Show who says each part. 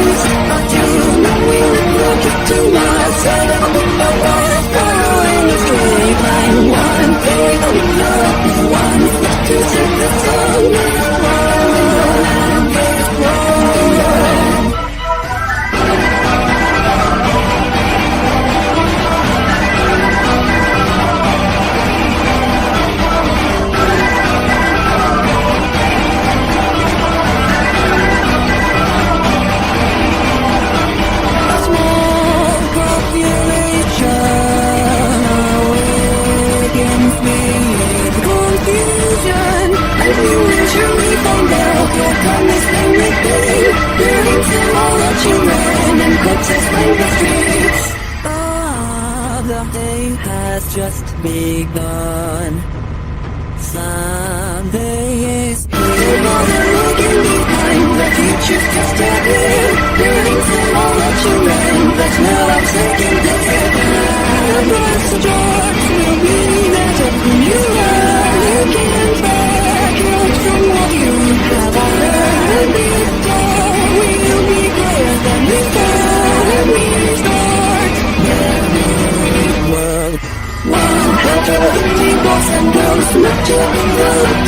Speaker 1: I'll do not will, look into my soul has just begun. Someday is looking behind the future's just a dream. Buildings and all that you ran, but now I'm taking heaven. Rainbows and girls, not your window